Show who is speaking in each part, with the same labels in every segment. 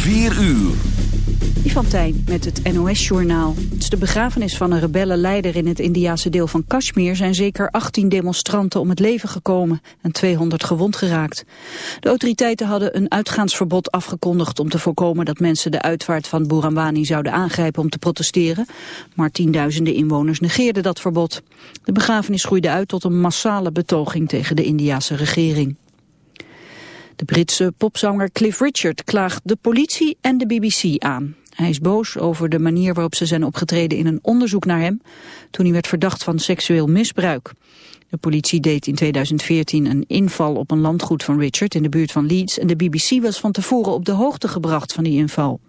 Speaker 1: 4 uur.
Speaker 2: Tijn met het NOS-journaal. De begrafenis van een rebellenleider in het Indiase deel van Kashmir... zijn zeker 18 demonstranten om het leven gekomen en 200 gewond geraakt. De autoriteiten hadden een uitgaansverbod afgekondigd... om te voorkomen dat mensen de uitvaart van Buranwani zouden aangrijpen om te protesteren. Maar tienduizenden inwoners negeerden dat verbod. De begrafenis groeide uit tot een massale betoging tegen de Indiase regering. De Britse popzanger Cliff Richard klaagt de politie en de BBC aan. Hij is boos over de manier waarop ze zijn opgetreden in een onderzoek naar hem, toen hij werd verdacht van seksueel misbruik. De politie deed in 2014 een inval op een landgoed van Richard in de buurt van Leeds en de BBC was van tevoren op de hoogte gebracht van die inval.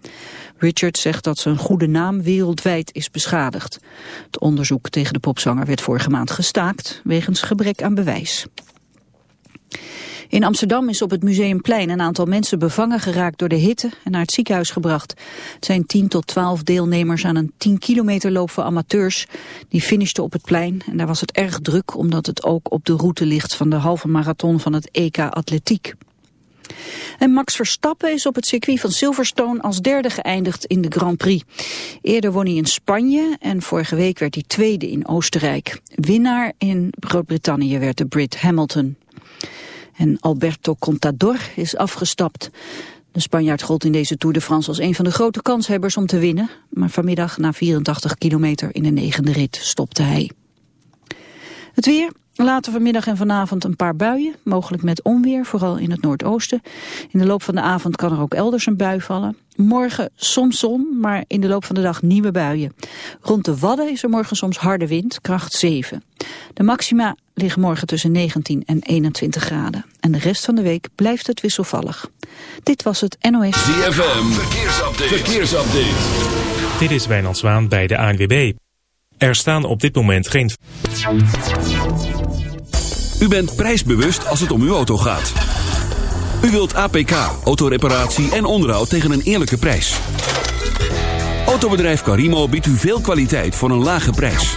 Speaker 2: Richard zegt dat zijn goede naam wereldwijd is beschadigd. Het onderzoek tegen de popzanger werd vorige maand gestaakt wegens gebrek aan bewijs. In Amsterdam is op het Museumplein een aantal mensen bevangen geraakt door de hitte en naar het ziekenhuis gebracht. Het zijn 10 tot 12 deelnemers aan een 10 kilometer loop voor amateurs. Die finishten op het plein en daar was het erg druk omdat het ook op de route ligt van de halve marathon van het EK Atletiek. En Max Verstappen is op het circuit van Silverstone als derde geëindigd in de Grand Prix. Eerder won hij in Spanje en vorige week werd hij tweede in Oostenrijk. Winnaar in Groot-Brittannië werd de Brit Hamilton. En Alberto Contador is afgestapt. De Spanjaard gold in deze Tour de France als een van de grote kanshebbers om te winnen. Maar vanmiddag na 84 kilometer in de negende rit stopte hij. Het weer, Later vanmiddag en vanavond een paar buien, mogelijk met onweer, vooral in het noordoosten. In de loop van de avond kan er ook elders een bui vallen. Morgen soms zon, maar in de loop van de dag nieuwe buien. Rond de Wadden is er morgen soms harde wind, kracht 7. De maxima liggen morgen tussen 19 en 21 graden. En de rest van de week blijft het wisselvallig. Dit was het NOS.
Speaker 1: ZFM, verkeersupdate. verkeersupdate.
Speaker 3: Dit is Wijnand Zwaan bij de ANWB. Er staan op dit moment geen...
Speaker 1: U bent prijsbewust als het om uw auto gaat. U wilt APK, autoreparatie en onderhoud tegen een eerlijke prijs. Autobedrijf Carimo biedt u veel kwaliteit voor een lage prijs.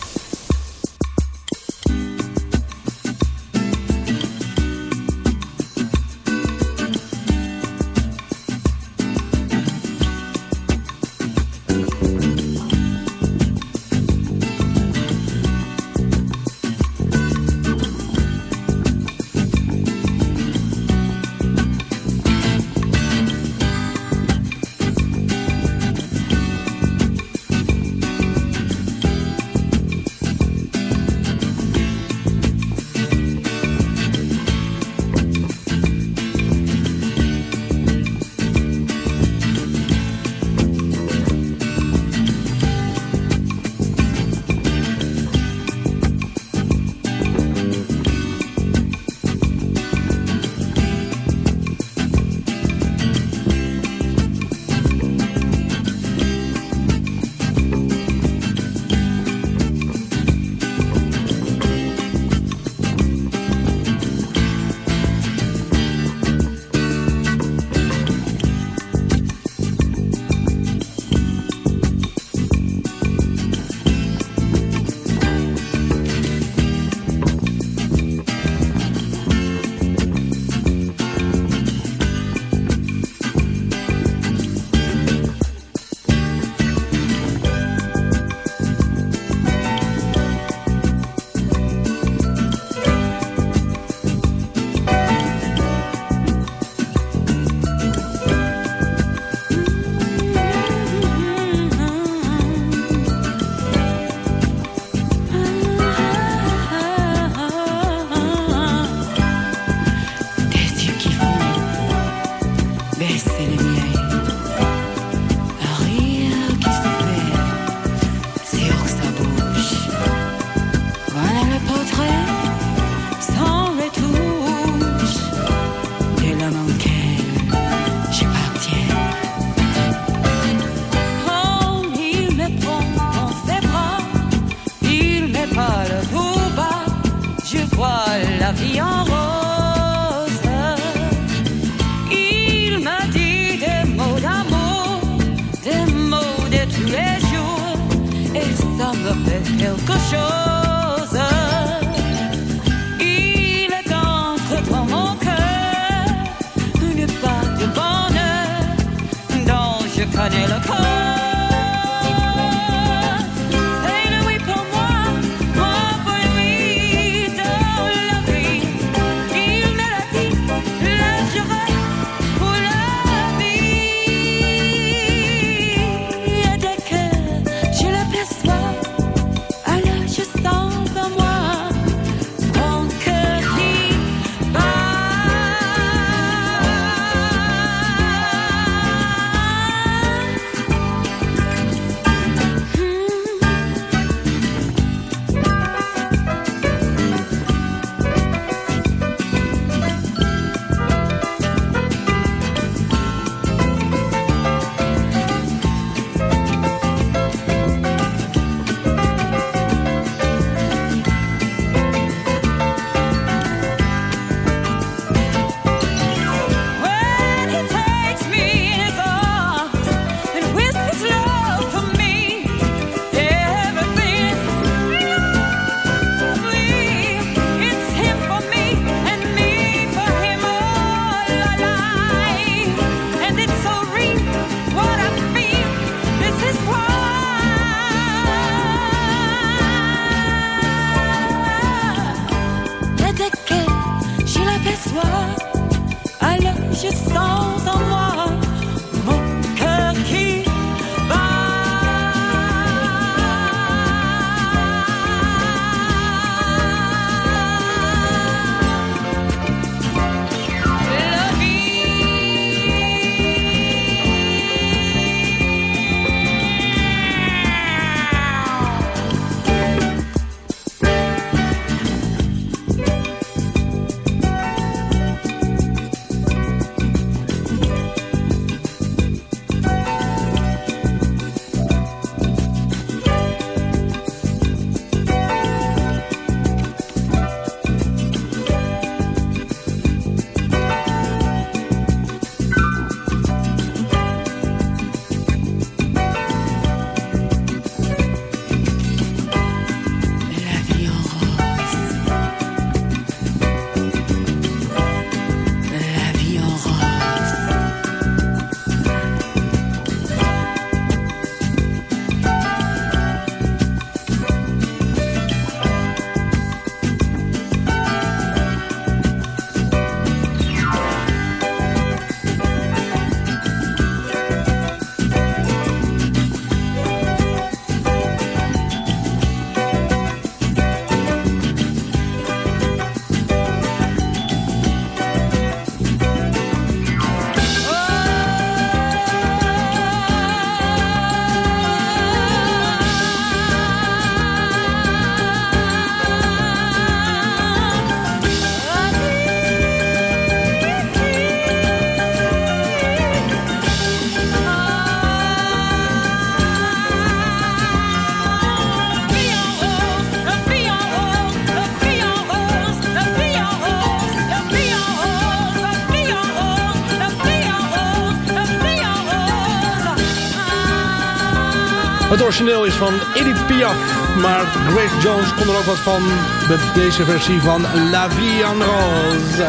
Speaker 4: Het origineel is van Edith Piaf, maar Grace Jones kon er ook wat van met deze versie van La Vie en Rose.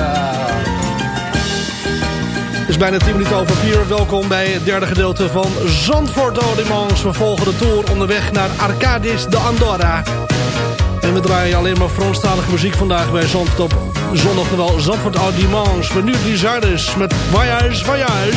Speaker 4: Het is bijna 10 minuten over 4. Welkom bij het derde gedeelte van Zandvoort Audemans. We volgen de tour onderweg naar Arcadis de Andorra. En we draaien alleen maar Franstalige muziek vandaag bij Zandvoort op zondag. Terwijl Zandvoort Audemans. Maar nu Desires met Voyage, Voyage.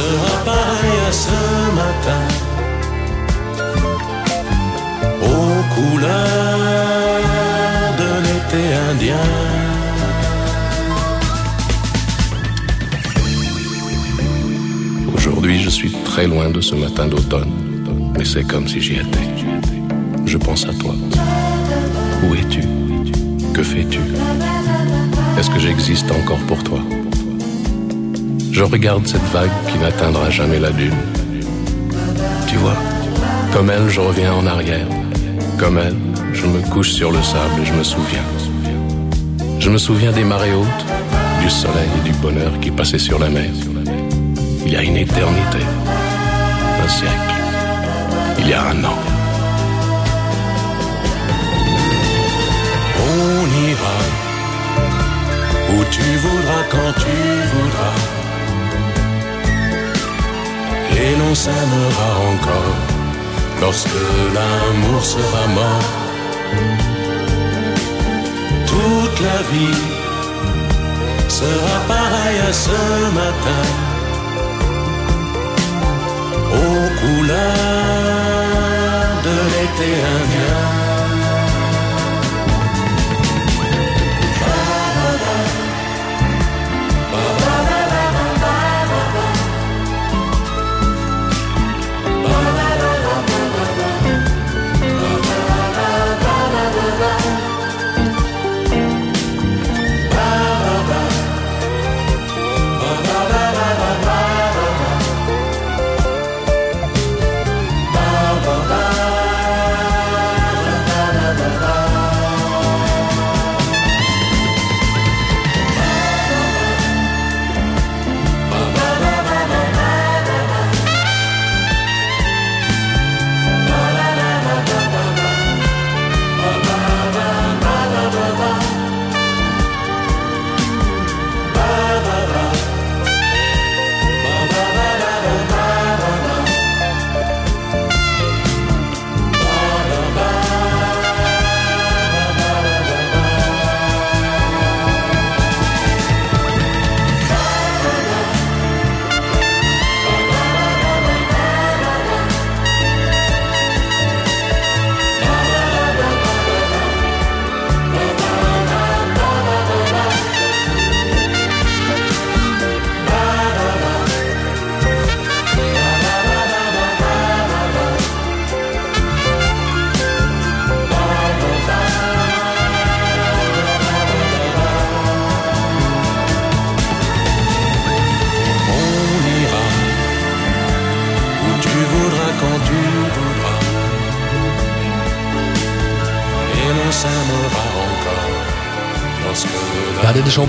Speaker 5: sera pareille à ce matin. Aux couleurs de l'été indien. Aujourd'hui, je suis très loin de ce matin d'automne, mais c'est comme si j'y étais. Je pense à toi. Où es-tu? Que fais-tu? Est-ce que j'existe encore pour toi? Je regarde cette vague qui n'atteindra jamais la dune. Tu vois, comme elle, je reviens en arrière. Comme elle, je me couche sur le sable et je me souviens. Je me souviens des marées hautes, du soleil et du bonheur qui passaient sur la mer. Il y a une éternité, un siècle, il y a un an. On ira où tu voudras quand tu voudras. Et l'on s'aimera encore lorsque l'amour sera mort. Toute la vie sera pareille à ce matin aux couleurs de l'été indien.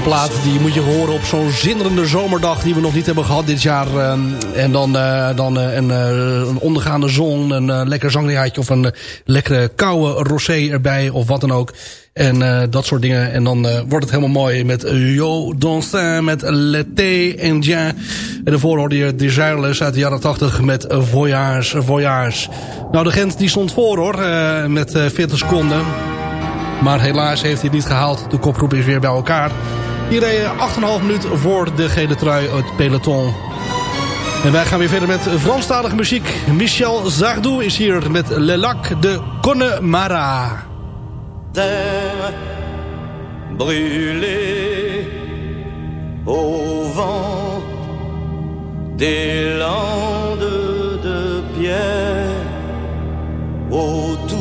Speaker 4: Plaat die moet je horen op zo'n zinderende zomerdag... die we nog niet hebben gehad dit jaar. ehm, en dan, eh, dan eh, een, eh, een ondergaande zon, een lekker zangjaartje... of een lekkere koude rosé erbij of wat dan ook. En dat soort dingen. En dan wordt het helemaal mooi met Yo Danstin, met L'été Indien. En daarvoor hoorde je Desireless uit de jaren 80 met Voyage, Voyage. Nou, de Gent die stond voor hoor, met eh, 40 seconden... Maar helaas heeft hij het niet gehaald. De kopgroep is weer bij elkaar. Die reden 8,5 minuten voor de gele trui uit peloton. En wij gaan weer verder met Franstalige muziek. Michel Zardou is hier met Le Lac de Connemara.
Speaker 6: brûlée au vent des landes de pierre autour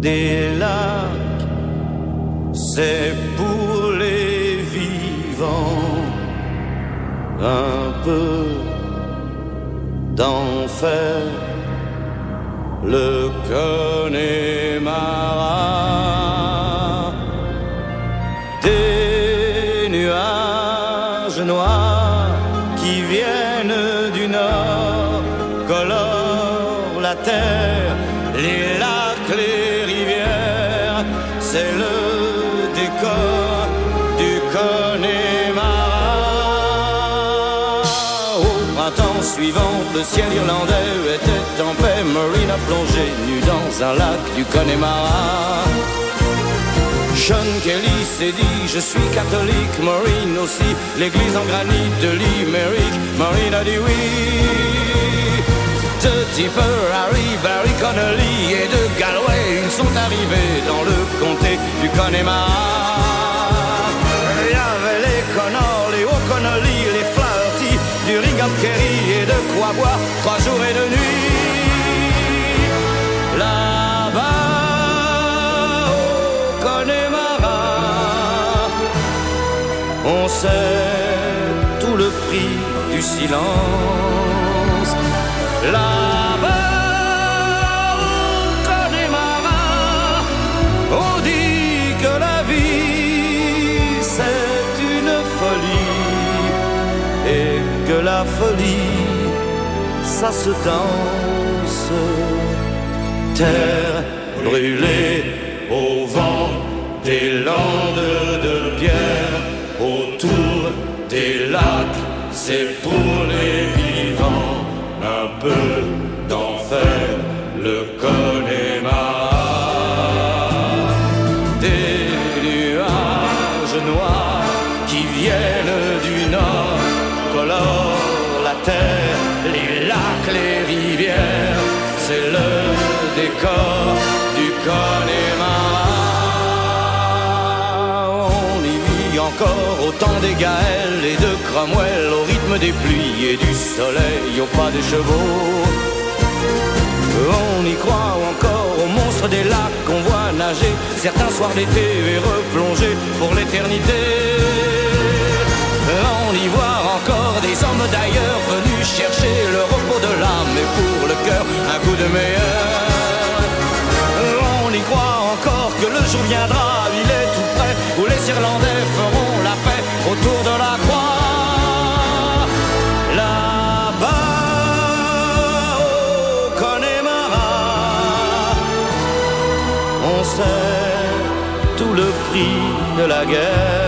Speaker 6: des lacs c'est pour les vivants un peu d'enfer. Le le ciel irlandais était en paix. Marine a plongé nu dans un lac du Connemara. John Kelly s'est dit je suis catholique, Maureen aussi, l'église en granit de Limerick, Maureen a dit oui. De Tipper, Harry, Barry Connolly et de Galway, ils sont arrivés dans le comté du Connemara. Il y avait les Connors, les O'Connolly, les Flaherty, du Ring Kerry et de quoi boire trois jours et deux nuits. Là-bas, au Connemara, on sait tout le prix du silence. Là-bas, la folie ça se danse. Terre brûlée au vent des landes de pierre autour des lacs, c'est pour les vivants un peu d'enfer, le Connemara. Temps des Gaëls et de Cromwell, au rythme des pluies et du soleil, au pas des chevaux. On y croit encore aux monstres des lacs qu'on voit nager certains soirs d'été et replonger pour l'éternité. On y voit encore des hommes d'ailleurs venus chercher le repos de l'âme et pour le cœur un coup de meilleur. On y croit encore que le jour viendra, il est tout près, où les Irlandais feront la paix autour de la croix. Là-bas, au Connemara, on sait tout le prix de la guerre.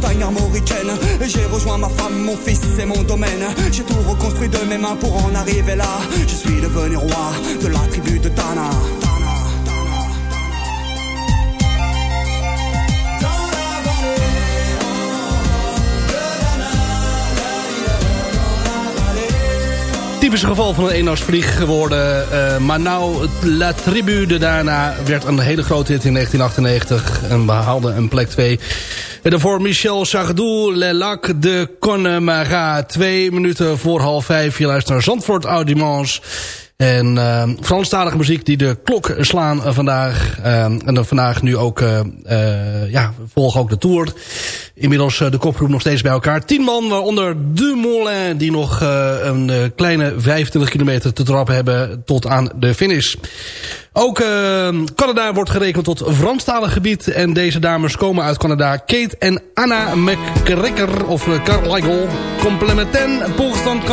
Speaker 7: Bretagne armoricaine. J'ai rejoint ma femme, mon fils et mon domaine. J'ai tout reconstruit de mes mains pour en arriver là. Je suis devenu roi de la tribu de Tana.
Speaker 4: Typisch geval van een eendagsvlieg geworden. eh, maar nou, La Tribu de Dana werd een hele grote hit in 1998. En behaalde een plek 2. En daarvoor Michel Sardou, Le Lac de Connemara. Twee minuten voor half vijf. Je luistert naar Zandvoort Audimans. En uh, Franstalige muziek die de klok slaan uh, vandaag. Uh, en dan vandaag nu ook, uh, ja, volgen ook de Tour. Inmiddels de kopgroep nog steeds bij elkaar. Tien man, waaronder Dumoulin, die nog een kleine 25 kilometer te trappen hebben tot aan de finish. Ook uh, Canada wordt gerekend tot Franstalig gebied. En deze dames komen uit Canada. Kate en Anna McGregor, of Carmichael. Complementen pour Sainte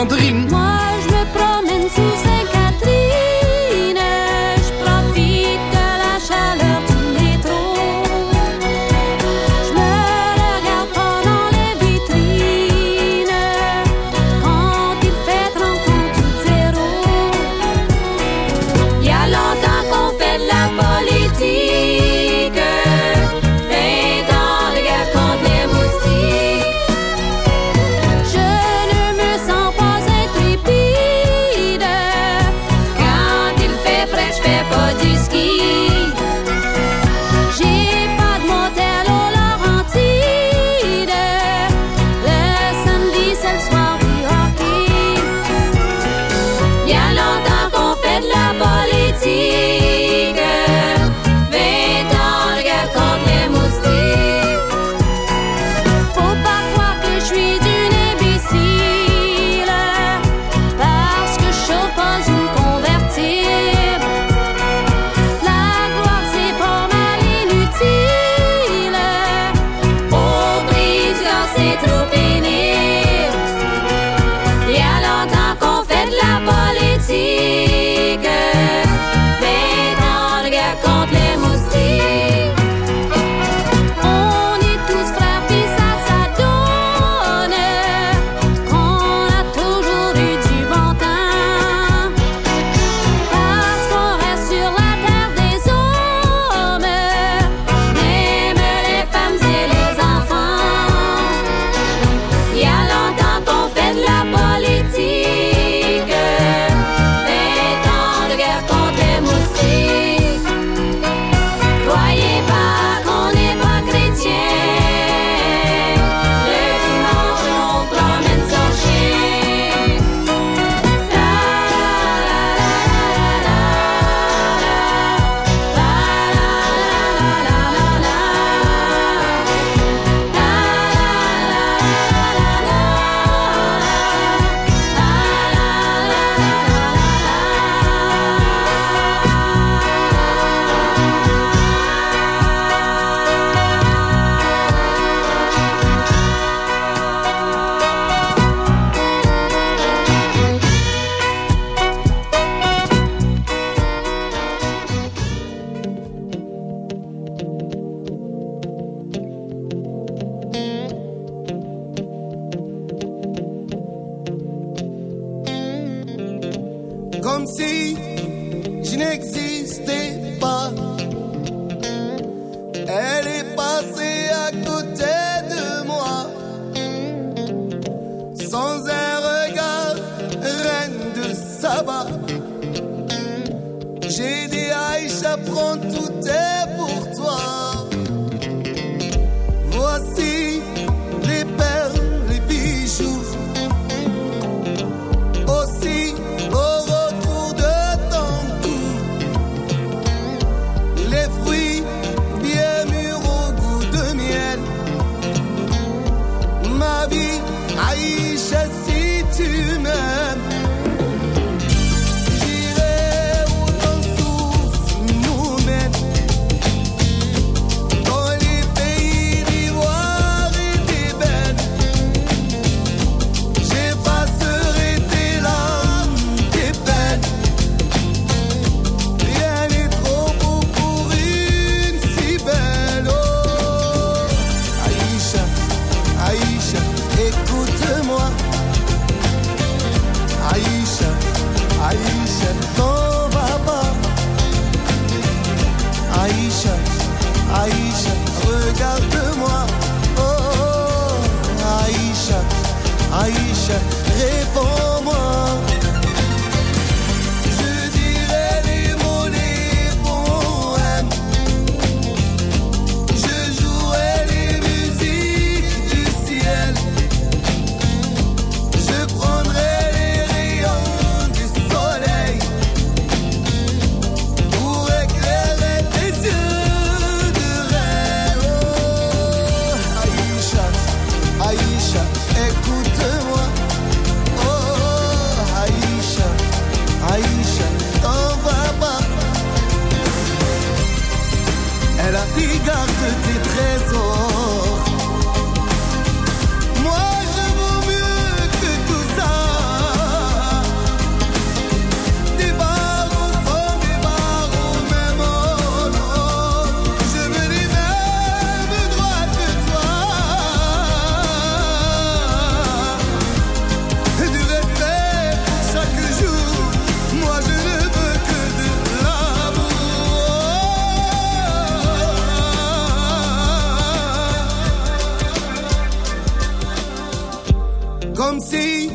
Speaker 8: Comme si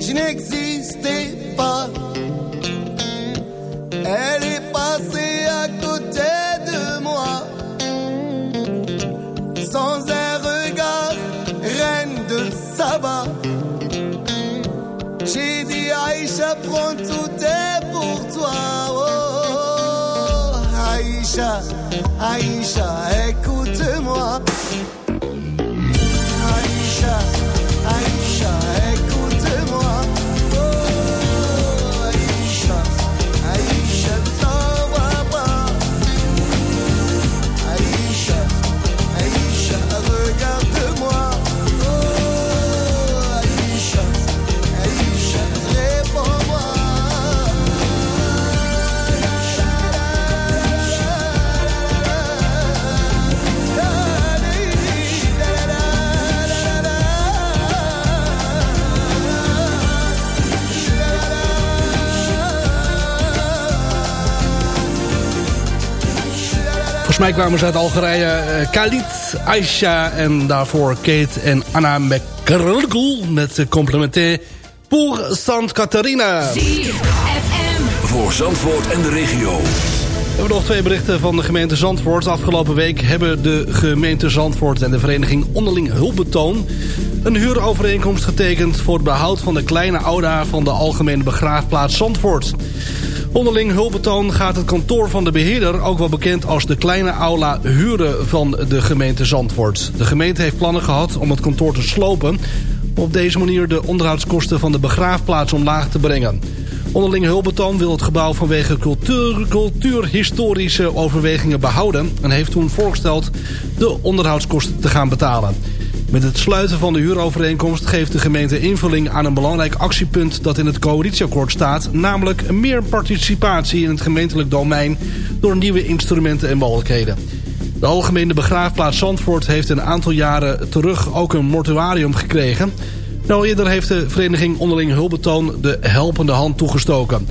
Speaker 8: je n'existais pas. Elle est passée à côté de moi. Sans un regard, reine de Saba. J'ai dit Aïcha, prends tout est pour toi. Oh, oh, oh, oh. Aïcha, Aïcha, hey.
Speaker 4: Mij kwamen ze uit Algerije. eh, Khalid, Aisha en daarvoor Kate en Anna McCargel met complementair pour Sant Catharina.
Speaker 1: Voor Zandvoort en de regio.
Speaker 4: We hebben nog twee berichten van de gemeente Zandvoort. Afgelopen week hebben de gemeente Zandvoort en de vereniging Onderling Hulpbetoon... een huurovereenkomst getekend voor het behoud van de kleine ouda van de algemene begraafplaats Zandvoort. Onderling hulpbetoon gaat het kantoor van de beheerder... ook wel bekend als de kleine aula huren van de gemeente Zandvoort. De gemeente heeft plannen gehad om het kantoor te slopen... om op deze manier de onderhoudskosten van de begraafplaats omlaag te brengen. Onderling hulpbetoon wil het gebouw vanwege cultuur, cultuurhistorische overwegingen behouden... en heeft toen voorgesteld de onderhoudskosten te gaan betalen. Met het sluiten van de huurovereenkomst geeft de gemeente invulling aan een belangrijk actiepunt dat in het coalitieakkoord staat, namelijk meer participatie in het gemeentelijk domein door nieuwe instrumenten en mogelijkheden. De Algemene Begraafplaats Zandvoort heeft een aantal jaren terug ook een mortuarium gekregen. Nou eerder heeft de vereniging onderling hulpbetoon de helpende hand toegestoken.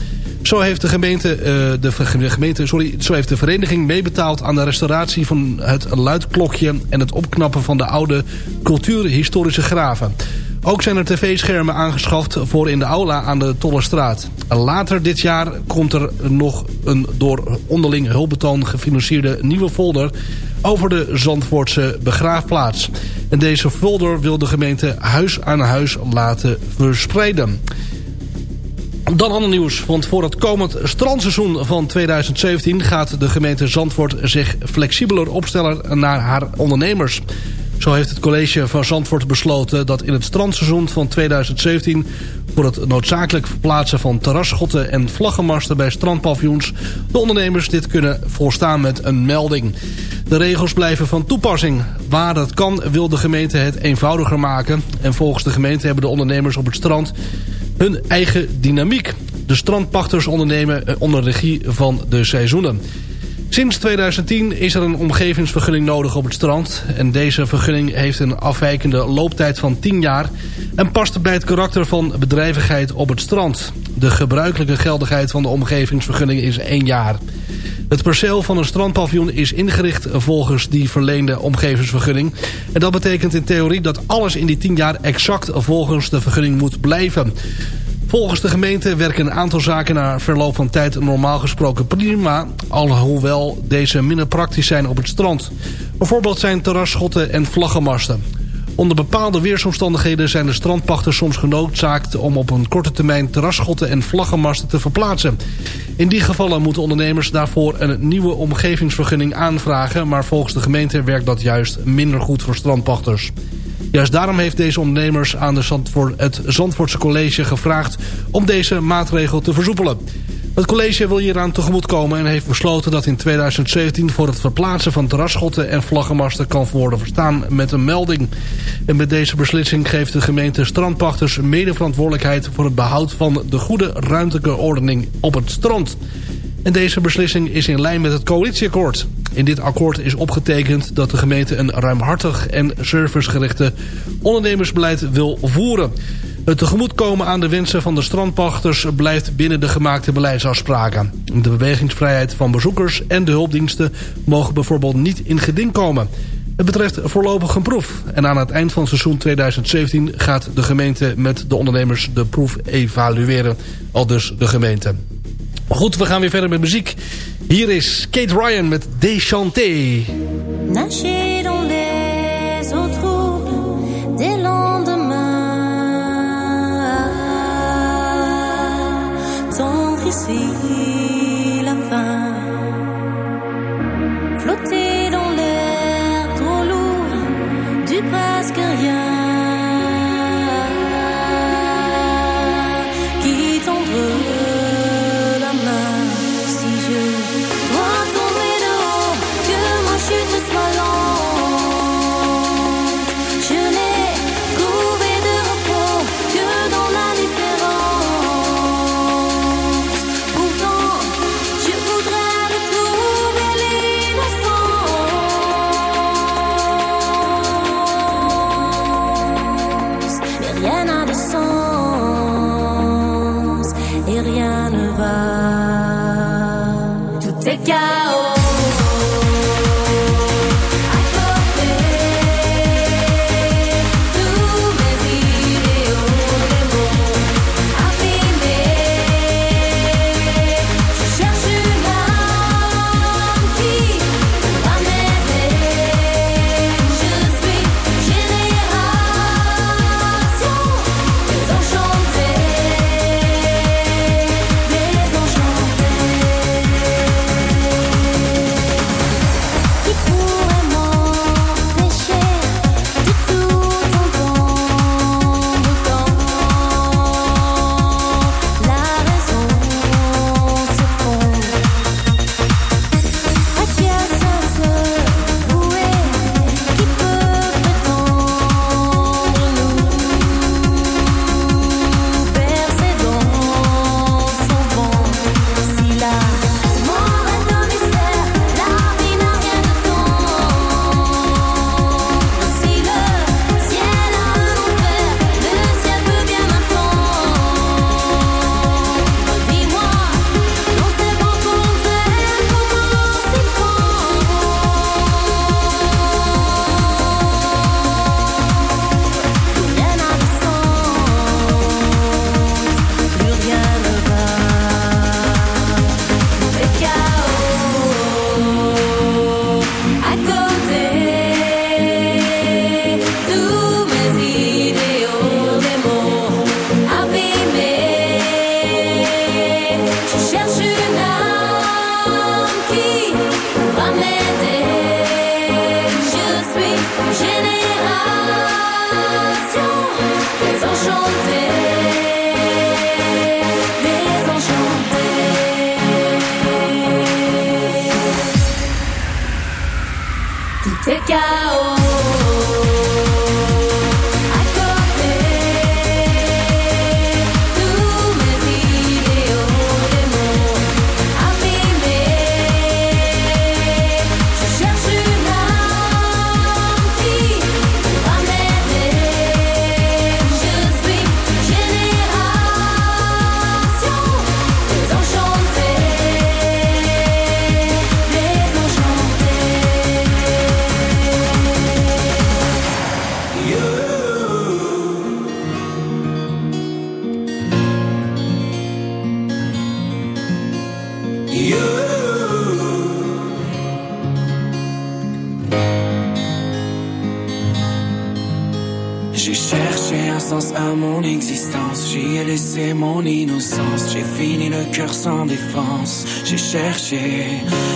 Speaker 4: Zo heeft de gemeente, uh, de gemeente sorry, zo heeft de vereniging meebetaald aan de restauratie van het luidklokje en het opknappen van de oude cultuurhistorische graven. Ook zijn er tv-schermen aangeschaft voor in de aula aan de Tollestraat. Later dit jaar komt er nog een door onderling hulpbetoon gefinancierde nieuwe folder over de Zandvoortse begraafplaats. En deze folder wil de gemeente huis aan huis laten verspreiden. Dan ander nieuws, want voor het komend strandseizoen van 2017... gaat de gemeente Zandvoort zich flexibeler opstellen naar haar ondernemers. Zo heeft het college van Zandvoort besloten dat in het strandseizoen van 2017... voor het noodzakelijk verplaatsen van terrasschotten en vlaggenmasten bij strandpaviljoens... de ondernemers dit kunnen volstaan met een melding. De regels blijven van toepassing. Waar dat kan wil de gemeente het eenvoudiger maken. En volgens de gemeente hebben de ondernemers op het strand hun eigen dynamiek. De strandpachters ondernemen onder regie van de seizoenen. Sinds 2010 is er een omgevingsvergunning nodig op het strand. En deze vergunning heeft een afwijkende looptijd van 10 jaar... en past bij het karakter van bedrijvigheid op het strand. De gebruikelijke geldigheid van de omgevingsvergunning is 1 jaar. Het perceel van een strandpaviljoen is ingericht volgens die verleende omgevingsvergunning. En dat betekent in theorie dat alles in die 10 jaar exact volgens de vergunning moet blijven. Volgens de gemeente werken een aantal zaken na verloop van tijd normaal gesproken prima, alhoewel deze minder praktisch zijn op het strand. Bijvoorbeeld zijn terrasschotten en vlaggenmasten. Onder bepaalde weersomstandigheden zijn de strandpachters soms genoodzaakt om op een korte termijn terrasschotten en vlaggenmasten te verplaatsen. In die gevallen moeten ondernemers daarvoor een nieuwe omgevingsvergunning aanvragen, maar volgens de gemeente werkt dat juist minder goed voor strandpachters. Juist daarom heeft deze ondernemers aan de Zandvoort, het Zandvoortse College gevraagd om deze maatregel te versoepelen. Het college wil hieraan tegemoetkomen en heeft besloten dat in 2017 voor het verplaatsen van terrasschotten en vlaggenmasten kan worden verstaan met een melding. En met deze beslissing geeft de gemeente strandpachters medeverantwoordelijkheid voor het behoud van de goede ruimtelijke ordening op het strand. En deze beslissing is in lijn met het coalitieakkoord. In dit akkoord is opgetekend dat de gemeente een ruimhartig en servicegerichte ondernemersbeleid wil voeren. Het tegemoetkomen aan de wensen van de strandpachters blijft binnen de gemaakte beleidsafspraken. De bewegingsvrijheid van bezoekers en de hulpdiensten mogen bijvoorbeeld niet in geding komen. Het betreft voorlopig een proef. En aan het eind van seizoen 2017 gaat de gemeente met de ondernemers de proef evalueren. Al dus de gemeente. Goed, we gaan weer verder met muziek. Hier is Kate Ryan met Déchanté.
Speaker 9: Tendre ici la fin. Flotter dans l'air trop lourd du presque rien.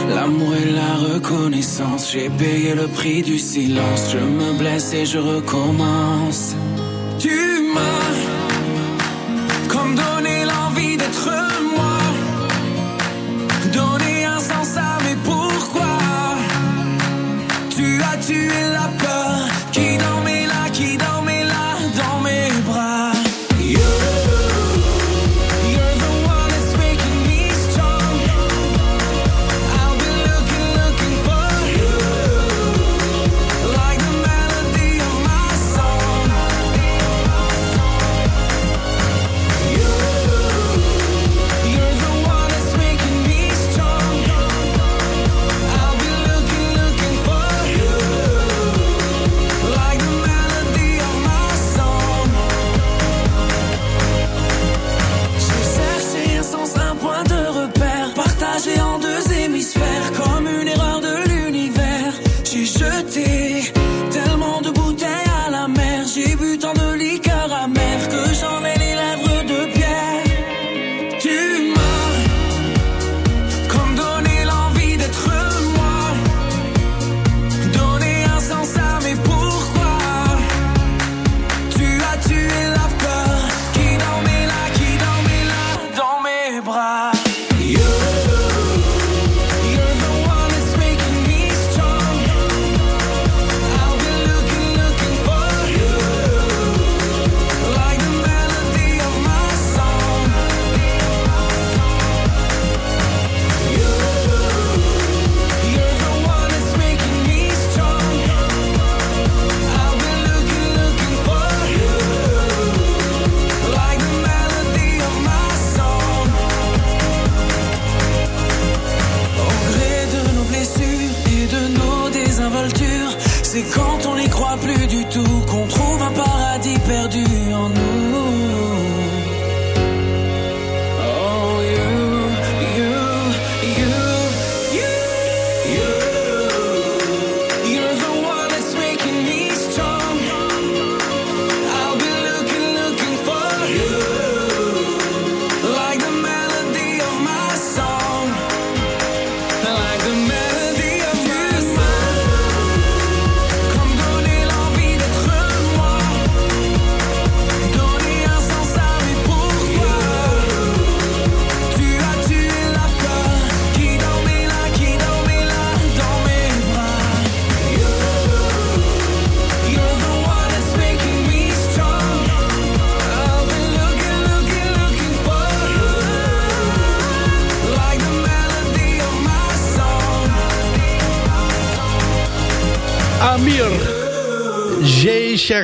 Speaker 10: L'amour et la reconnaissance, j'ai payé le prix du silence, je me blesse et je recommence.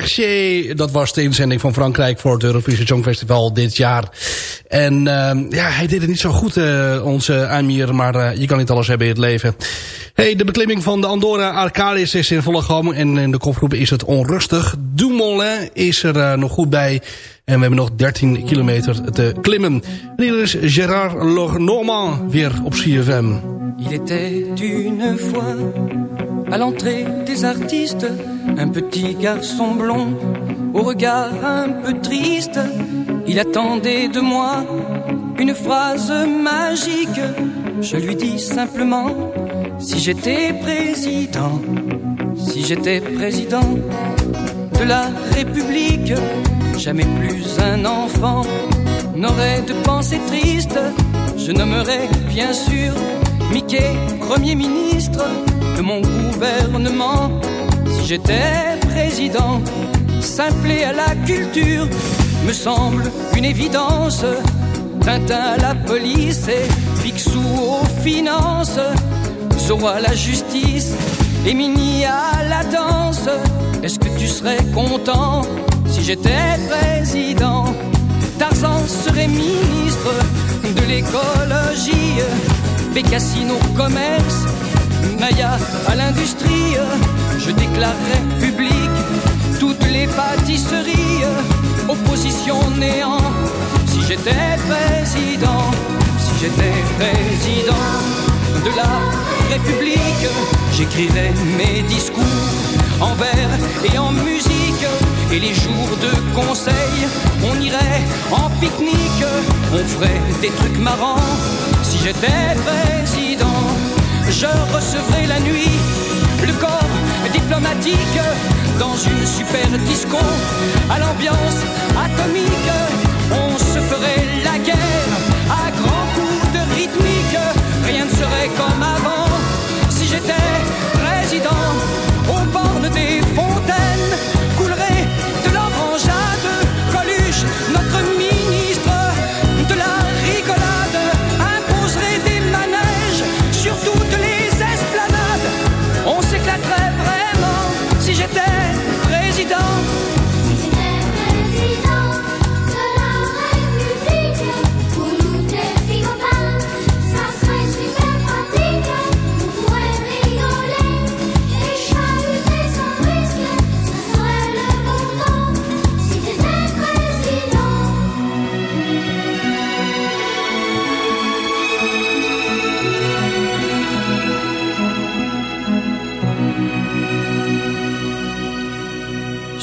Speaker 10: Cherché.
Speaker 4: Dat was de inzending van Frankrijk voor het Eurovisie Songfestival dit jaar. En uh, ja, hij deed het niet zo goed, uh, onze Amir. Maar uh, je kan niet alles hebben in het leven. Hey, de beklimming van de Andorra Arcalis is in volle gang. En in de kopgroepen is het onrustig. Dumoulin is er nog goed bij. En we hebben nog 13 kilometer te klimmen. En hier is Gérard Lenormand weer op CFM.
Speaker 11: Il était une fois à l'entrée des artistes un petit garçon blond au regard un peu triste. Il attendait de moi une phrase magique. Je lui dis simplement si j'étais président, si j'étais président de la République, jamais plus un enfant n'aurait de pensée triste. Je nommerais bien sûr Mickey Premier ministre de mon gouvernement. J'étais président, simplé à la culture, me semble une évidence. Tintin à la police et Picsou aux finances, Zorro à la justice et Mini à la danse. Est-ce que tu serais content si j'étais président? Tarzan serait ministre de l'écologie, Bécassine au commerce, Maya à l'industrie, je déclarerai public toutes les pâtisseries, opposition néant. Si j'étais président, si j'étais président de la République, j'écrirais mes discours en vers et en musique.
Speaker 9: Et les jours de conseil, on irait en pique-nique, on ferait des trucs marrants. Si j'étais président je recevrai la nuit le corps diplomatique dans une super disco à l'ambiance atomique. On se ferait la guerre à grands coups de rythmique. Rien ne serait comme avant si j'étais président.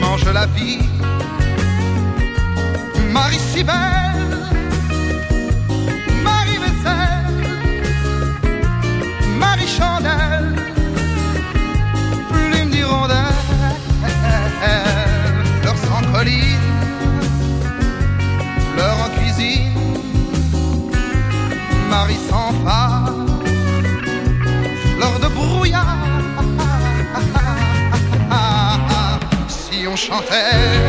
Speaker 12: Mange la vie. Marie si belle, chantait,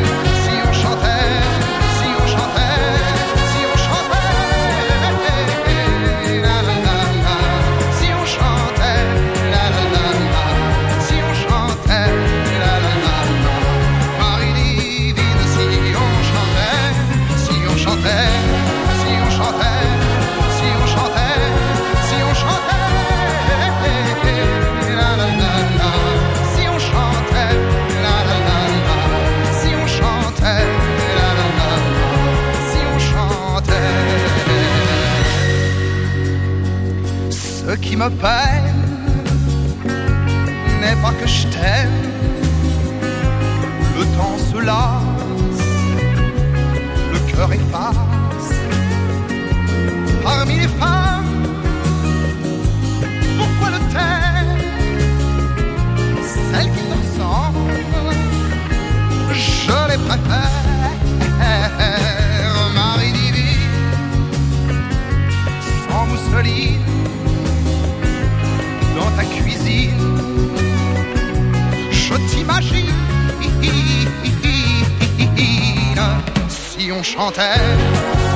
Speaker 12: me peine n'est pas je On chantait.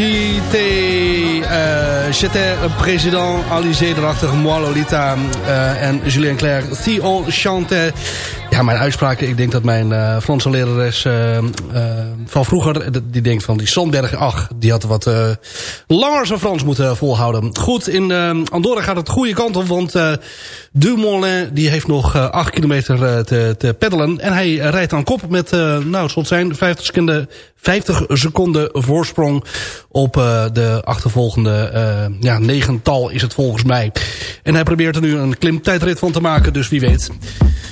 Speaker 4: Lenormand, cité, euh, j'étais Alizé erachter, Lolita eh, en Julien Clerc, si chante. Ja, mijn uitspraken, ik denk dat mijn eh, Franse lerares eh, eh, van vroeger, die denkt van die Sandberg, ach, die had wat langer zijn Frans moeten volhouden. Goed, in Andorra gaat het de goede kant op, want Dumoulin die heeft nog eh, 8 kilometer eh, te, te peddelen. En hij eh, rijdt aan kop met, eh, nou het zal zijn, 50 seconden, 50 seconden voorsprong op eh, de achtervolgende eh, ja, negental is het volgens mij. En hij probeert er nu een klimtijdrit van te maken, dus wie weet.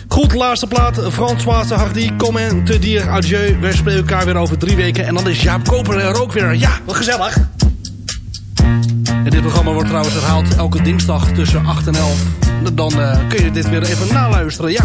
Speaker 4: Goed, laatste plaat. Françoise Hardy, comment te dire adieu. We spreken elkaar weer over drie weken. En dan is Jaap Koper er ook weer. Ja, wat gezellig. En dit programma wordt trouwens herhaald elke dinsdag tussen 8 en 11. Dan eh, kun je dit weer even naluisteren, ja.